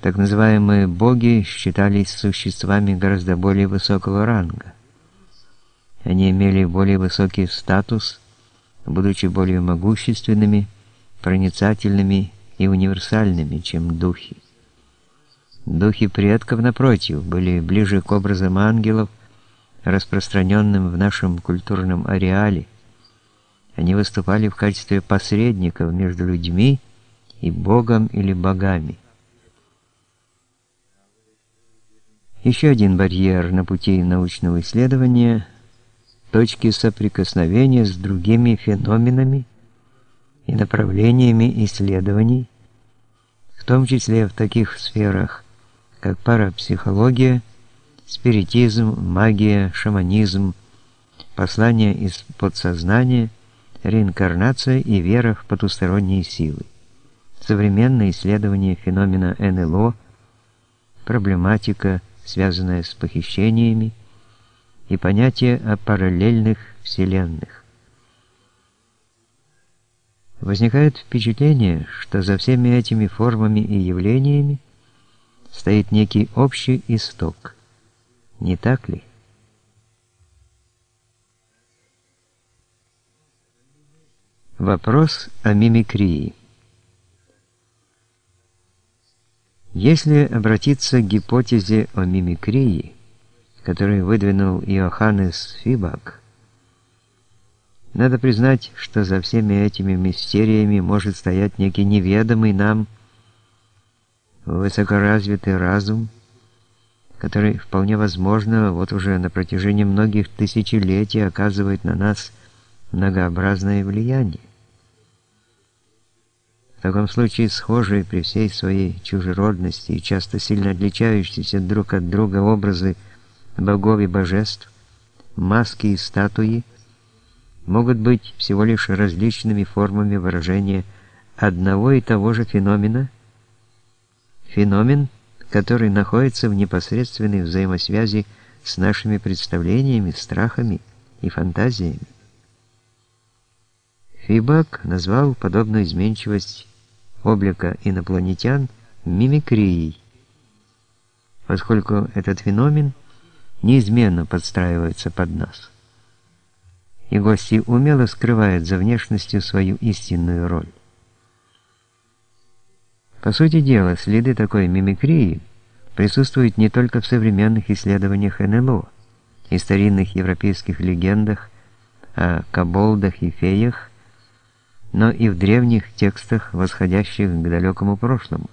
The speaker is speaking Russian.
Так называемые боги считались существами гораздо более высокого ранга. Они имели более высокий статус, будучи более могущественными, проницательными и универсальными, чем духи. Духи предков, напротив, были ближе к образам ангелов, распространенным в нашем культурном ареале. Они выступали в качестве посредников между людьми и Богом или богами. Еще один барьер на пути научного исследования – точки соприкосновения с другими феноменами и направлениями исследований, в том числе в таких сферах, как парапсихология, спиритизм, магия, шаманизм, послание из подсознания, реинкарнация и вера в потусторонние силы. Современное исследование феномена НЛО, проблематика – связанное с похищениями, и понятие о параллельных вселенных. Возникает впечатление, что за всеми этими формами и явлениями стоит некий общий исток. Не так ли? Вопрос о мимикрии. Если обратиться к гипотезе о мимикрии, которую выдвинул Иоханнес Фибак, надо признать, что за всеми этими мистериями может стоять некий неведомый нам высокоразвитый разум, который вполне возможно вот уже на протяжении многих тысячелетий оказывает на нас многообразное влияние. В таком случае схожие при всей своей чужеродности и часто сильно отличающиеся друг от друга образы богов и божеств, маски и статуи могут быть всего лишь различными формами выражения одного и того же феномена, феномен, который находится в непосредственной взаимосвязи с нашими представлениями, страхами и фантазиями. Фибак назвал подобную изменчивость облика инопланетян мимикрией, поскольку этот феномен неизменно подстраивается под нас. И гости умело скрывают за внешностью свою истинную роль. По сути дела, следы такой мимикрии присутствуют не только в современных исследованиях НЛО и старинных европейских легендах о каболдах и феях, но и в древних текстах, восходящих к далекому прошлому.